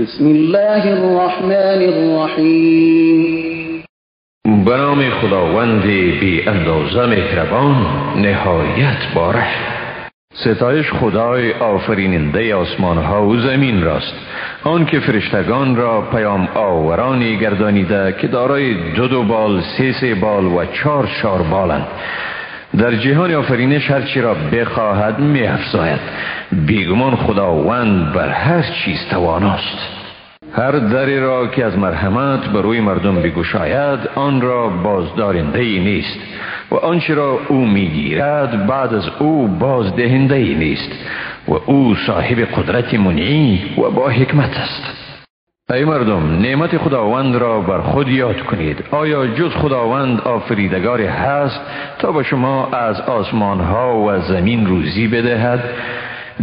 بسم الله الرحمن الرحیم. به نام خداوند بی اندازه مهربان نهایت باره. ستایش خدای آفریننده آسمان ها و زمین راست. آن که فرشتگان را پیام آورانی گردانیده که دارای دو دو بال سه سه بال و چار چار بالند. در جهان آفرینش هرچی را بخواهد می افزاید بیگمان خداوند بر هر چیز تواناست. هر دری را که از مرحمت به روی مردم بگشاید آن را بازدارنده ای نیست و آنچه را او می‌گیرد بعد از او بازدهنده ای نیست و او صاحب قدرت منعی و با حکمت است. ای مردم نعمت خداوند را بر خود یاد کنید. آیا جز خداوند آفریدگاری هست تا به شما از آسمان ها و زمین روزی بدهد؟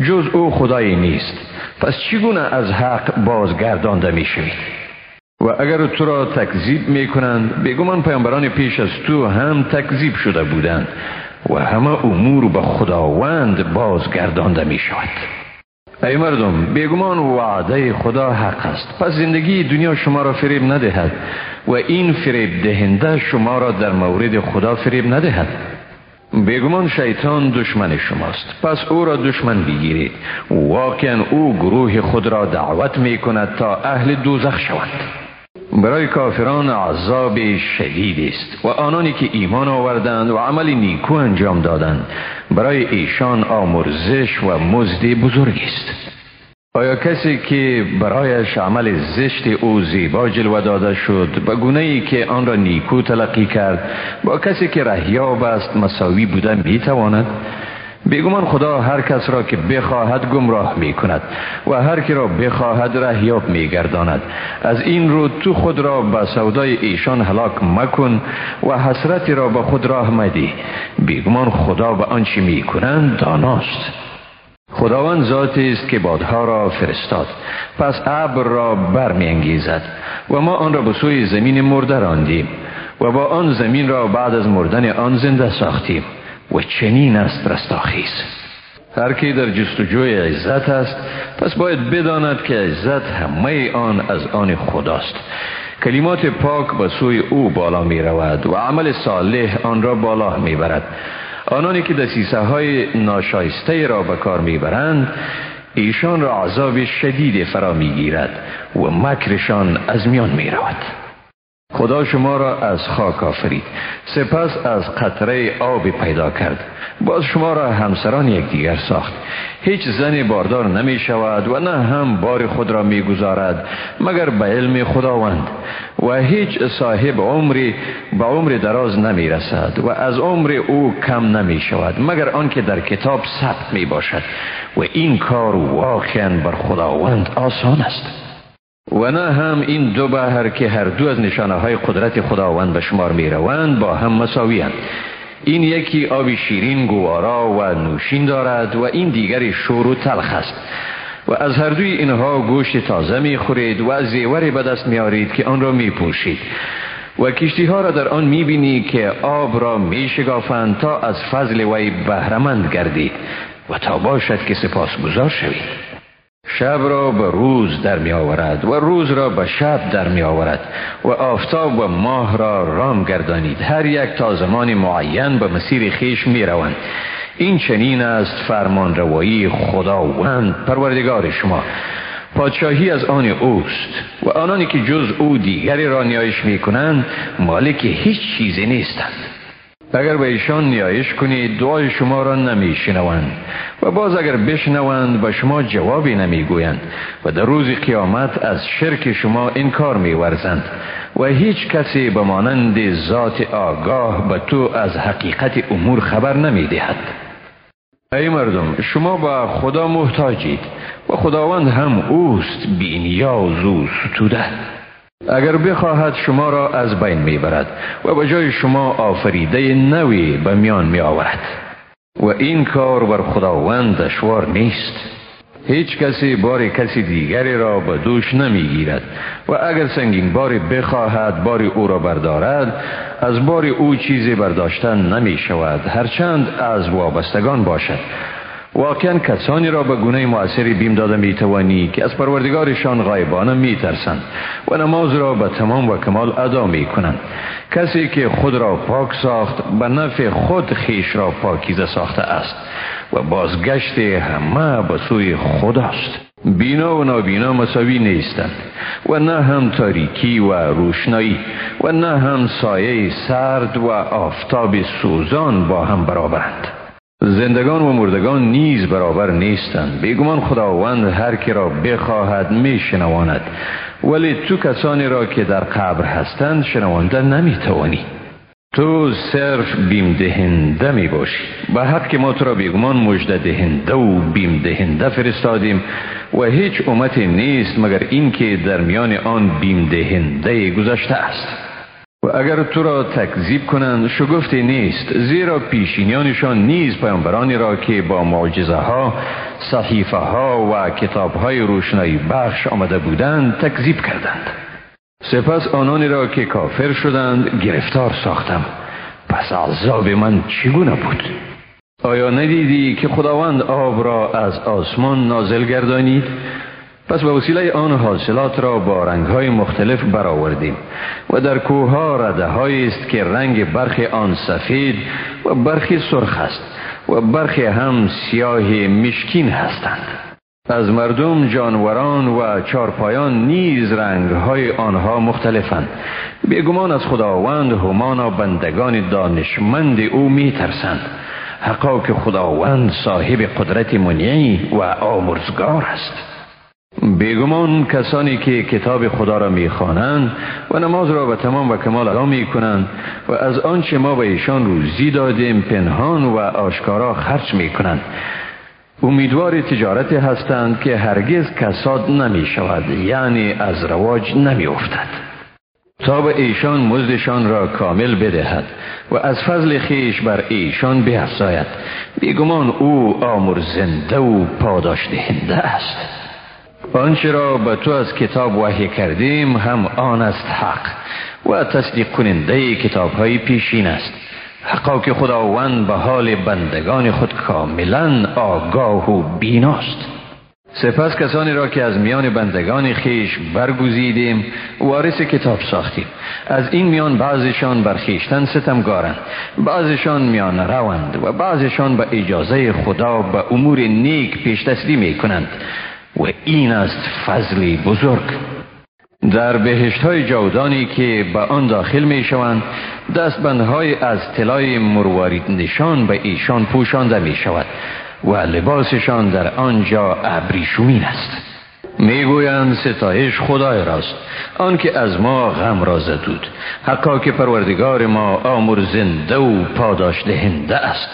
جز او خدایی نیست. پس چگونه از حق بازگردانده می شوید و اگر تو را تکذیب می کنند بگمان پیامبران پیش از تو هم تکذیب شده بودند و همه امور به خداوند بازگردانده می شود ای مردم بیگمان وعده خدا حق است. پس زندگی دنیا شما را فریب ندهد و این فریب دهنده شما را در مورد خدا فریب ندهد. بیگمان شیطان دشمن شماست. پس او را دشمن بگیرید. واقعا او گروه خود را دعوت می کند تا اهل دوزخ شوند. برای کافران عذاب شدید است و آنانی که ایمان آوردند و عمل نیکو انجام دادند برای ایشان آمرزش و مزد بزرگ است. آیا کسی که برایش عمل زشت او زیبا جلوه داده شد به گونه ای که آن را نیکو تلقی کرد با کسی که رهیاب است مساوی بودن می تواند بیگمان خدا هر کس را که بخواهد گمراه می کند و هر کی را بخواهد رهیاب می گرداند از این رو تو خود را به سودای ایشان هلاک مکن و حسرتی را به خود راه مدی. بیگمان خدا به آنچه می کنند داناست. خداوند ذاتی است که بادها را فرستاد. پس ابر را برمیانگیزد و ما آن را به سوی زمین مرده راندیم و با آن زمین را بعد از مردن آن زنده ساختیم. و چنین است رستاخیز. هر کی در جستجوی عزت است پس باید بداند که عزت همه آن از آن خداست. کلمات پاک به سوی او بالا می رود و عمل صالح آن را بالا می برد. آنانی که دسیسه های ناشایسته را به کار می برند ایشان را عذاب شدید فرا می گیرد و مکرشان از میان می رود. خدا شما را از خاک آفرید. سپس از قطره آب پیدا کرد. باز شما را همسران یکدیگر ساخت. هیچ زن باردار نمی شود و نه هم بار خود را می گذارد مگر به علم خداوند. و هیچ صاحب عمری به عمر دراز نمی رسد و از عمر او کم نمی شود مگر آنکه در کتاب ثبت می باشد. و این کار واقعا بر خداوند آسان است. و نه هم این دو بحر که هر دو از نشانه های قدرت خداوند به شمار می روند با هم مساوی این یکی آب شیرین گوارا و نوشین دارد و این دیگری شور و تلخ است. و از هر دوی اینها گوشت تازه می خورید و زیوری به دست می آرید که آن را می پوشید و کشتی ها را در آن می بینی که آب را می شگافند تا از فضل وی بهرمند گردید و تا باشد که سپاس گذار شوید. شب را به روز در می آورد و روز را به شب در می آورد و آفتاب و ماه را رام گردانید. هر یک تا زمان معین به مسیر خیش می روند. این چنین است فرمان روایی خداوند پروردگار شما. پادشاهی از آن اوست و آنانی که جز او دیگری را نیایش می کنند مالک هیچ چیزی نیستند. اگر به ایشان نیایش کنید دعای شما را نمی شنوند و باز اگر بشنوند به شما جوابی نمی گویند و در روز قیامت از شرک شما انکار می ورزند و هیچ کسی به مانند ذات آگاه به تو از حقیقت امور خبر نمی دهد ای مردم شما به خدا محتاجید. و خداوند هم اوست بی نیاز و ستوده. اگر بخواهد شما را از بین می‌برد و به جای شما آفریده نوی به میان می آورد و این کار بر خداوند دشوار نیست. هیچ کسی بار کسی دیگری را به دوش نمی‌گیرد. و اگر سنگین باری بخواهد باری او را بردارد از بار او چیزی برداشتن نمی شود هرچند از وابستگان باشد. واقعا کسانی را به گونه مؤثری بیم داده می توانی که از پروردگارشان غایبانه می ترسند و نماز را به تمام و کمال ادا می کنند کسی که خود را پاک ساخت به نفع خود خیش را پاکیزه ساخته است و بازگشت همه به سوی خود است. بینا و نابینا مساوی نیستند و نه هم تاریکی و روشنایی و نه هم سایه سرد و آفتاب سوزان با هم برابرند. زندگان و مردگان نیز برابر نیستند. بیگمان خداوند هر کی را بخواهد می شنواند ولی تو کسانی را که در قبر هستند شنوانده نمی توانی تو صرف بیم دهنده می باشی به حق که ما تو را بیگمان مجده دهنده و بیم دهنده فرستادیم و هیچ امتی نیست مگر اینکه در میان آن بیم دهنده گذشته است. و اگر تو را تکذیب کنند شگفتی نیست زیرا پیشینیانشان نیز پیامبرانی را که با معجزه ها صحیفه ها و کتاب های روشنایی بخش آمده بودند تکذیب کردند. سپس آنانی را که کافر شدند گرفتار ساختم. پس عذاب من چگونه بود؟ آیا ندیدی که خداوند آب را از آسمان نازل گردانید؟ پس به وسیله آن حاصلات را با رنگ های مختلف برآوردیم و در کوه ها رده است که رنگ برخی آن سفید و برخی سرخ است و برخی هم سیاه مشکین هستند. از مردم جانوران و چارپایان نیز رنگ های آنها مختلفند. بیگمان از خداوند همانا بندگان دانشمند او می ترسند حقا که خداوند صاحب قدرت منعی و آمرزگار است. بیگمان کسانی که کتاب خدا را می‌خوانند و نماز را به تمام و کمال ادا می کنند و از آنچه ما به ایشان روزی دادیم پنهان و آشکارا خرج می کنند امیدوار تجارت هستند که هرگز کساد نمی شود یعنی از رواج نمی افتد تا به ایشان مزدشان را کامل بدهد و از فضل خیش بر ایشان بیفزاید. بیگمان او آمرزنده و پاداش دهنده است. آنچه را به تو از کتاب وحی کردیم هم آن است حق و تصدیق کننده کتاب های پیشین است. حقا که خداوند به حال بندگان خود کاملا آگاه و بیناست. سپس کسانی را که از میان بندگان خیش برگزیدیم وارث کتاب ساختیم. از این میان بعضشان بر خیشتن ستمگارند بعضشان میان روند و بعضشان به اجازه خدا به امور نیک پیش تسلیم می کنند و این است فضلی بزرگ. در بهشت های جودانی که به آن داخل می شوند دستبندهای از طلای مروارید نشان به ایشان پوشانده می شود و لباسشان در آنجا ابریشمین است. می‌گویند ستایش خدای راست آنکه از ما غم را زدود حقا که پروردگار ما آمرزنده و پاداش دهنده است.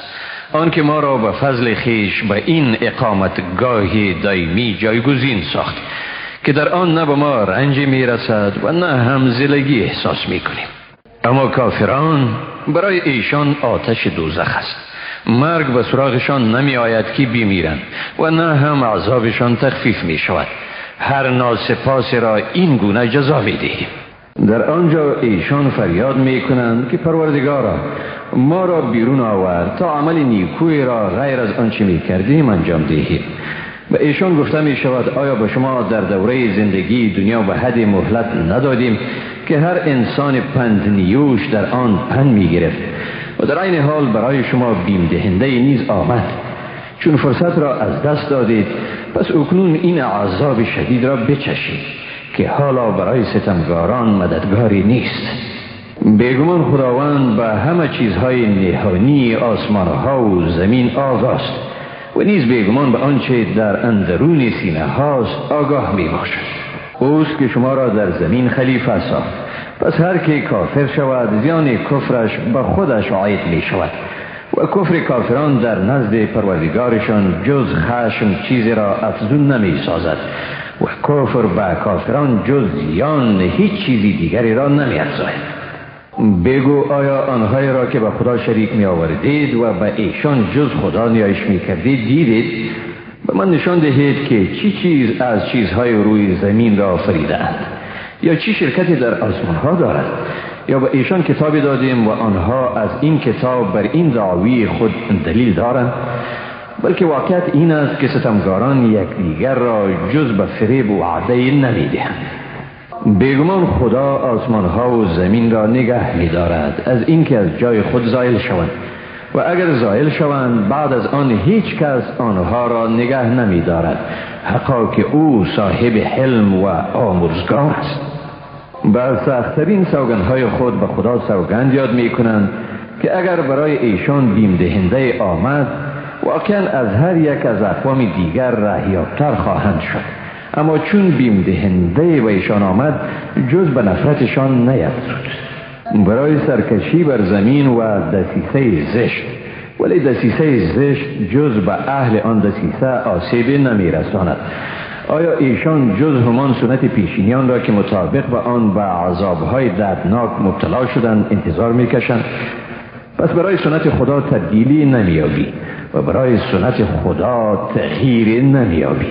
آنکه ما را به فضل خیش به این اقامتگاه دایمی جایگزین ساخت که در آن نه به ما رنج می رسد و نه هم زلگی احساس می کنیم اما کافران برای ایشان آتش دوزخ است. مرگ به سراغشان نمی آید که بیمیرند و نه هم عذابشان تخفیف می شود هر ناسپاس را این گونه جزا می دهیم در آنجا ایشان فریاد می کنند که پروردگارا ما را بیرون آورد تا عمل نیکوی را غیر از آنچه می کردیم انجام دهیم. به ایشان گفته می شود آیا به شما در دوره زندگی دنیا به حد مهلت ندادیم که هر انسان پند نیوش در آن پند می گرفت و در این حال برای شما بیم دهنده نیز آمد. چون فرصت را از دست دادید پس اکنون این عذاب شدید را بچشید. که حالا برای ستمگاران مددگاری نیست. بیگمان خداوند به همه چیزهای نهانی آسمانها و زمین آگاست و نیز بیگمان به آنچه در اندرون سینه هاست آگاه می باشد. اوست که شما را در زمین خلیفه ساخت. پس هر که کافر شود زیان کفرش به خودش عاید می شود و کفر کافران در نزد پروردگارشان جز خشم چیزی را افزون نمی سازد. و کفر به کافران جز زیان هیچ چیزی دیگری را نمی افزاید بگو آیا آنهایی را که به خدا شریک می آوردید و به ایشان جز خدا نیایش می کردید دیدید؟ به من نشان دهید که چی چیز از چیزهای روی زمین را فریدند یا چی شرکتی در آسمان ها دارد؟ یا به ایشان کتابی دادیم و آنها از این کتاب بر این دعوی خود دلیل دارند؟ بلکه واقعیت این است که ستمگاران یکدیگر را جز به فریب و عده نمی‌دهند بیگمان خدا آسمان ها و زمین را نگه می دارد. از اینکه از جای خود زایل شوند. و اگر زایل شوند بعد از آن هیچ کس آنها را نگه نمی دارد. حقا که او صاحب حلم و آمرزگار است. بر سختترین های خود به خدا سوگند یاد می کنند که اگر برای ایشان بیم دهنده آمد واقعا از هر یک از اقوام دیگر رهیابتر خواهند شد. اما چون بیم دهنده و ایشان آمد جز به نفرتشان نیفزود برای سرکشی بر زمین و دسیسه زشت. ولی دسیسه زشت جز به اهل آن دسیسه آسیبی نمی رساند آیا ایشان جز همان سنت پیشینیان را که مطابق به آن به عذابهای دردناک مبتلا شدند انتظار می‌کشند؟ پس برای سنت خدا تبدیلی نمیابی و برای سنت خدا تغییر نمیابی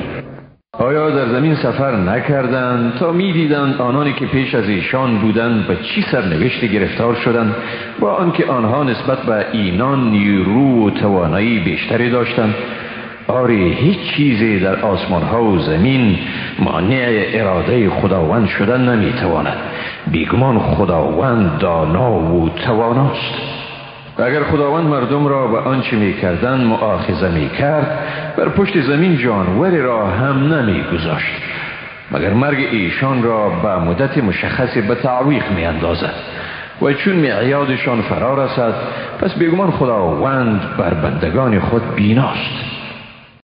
آیا در زمین سفر نکردند؟ تا می‌دیدند آنانی که پیش از ایشان بودند به چی سرنوشت گرفتار شدند با آنکه آنها نسبت به اینان نیرو و توانایی بیشتری داشتند. آری هیچ چیزی در آسمان ها و زمین مانع اراده خداوند شدن نمی‌تواند. بیگمان خداوند دانا و تواناست. و اگر خداوند مردم را به آنچه می کردن مؤاخذه می کرد بر پشت زمین جانوری را هم نمی گذاشت مگر مرگ ایشان را به مدت مشخصی به تعویق می اندازد و چون معیادشان فرا رسد پس بیگمان خداوند بر بندگان خود بیناست.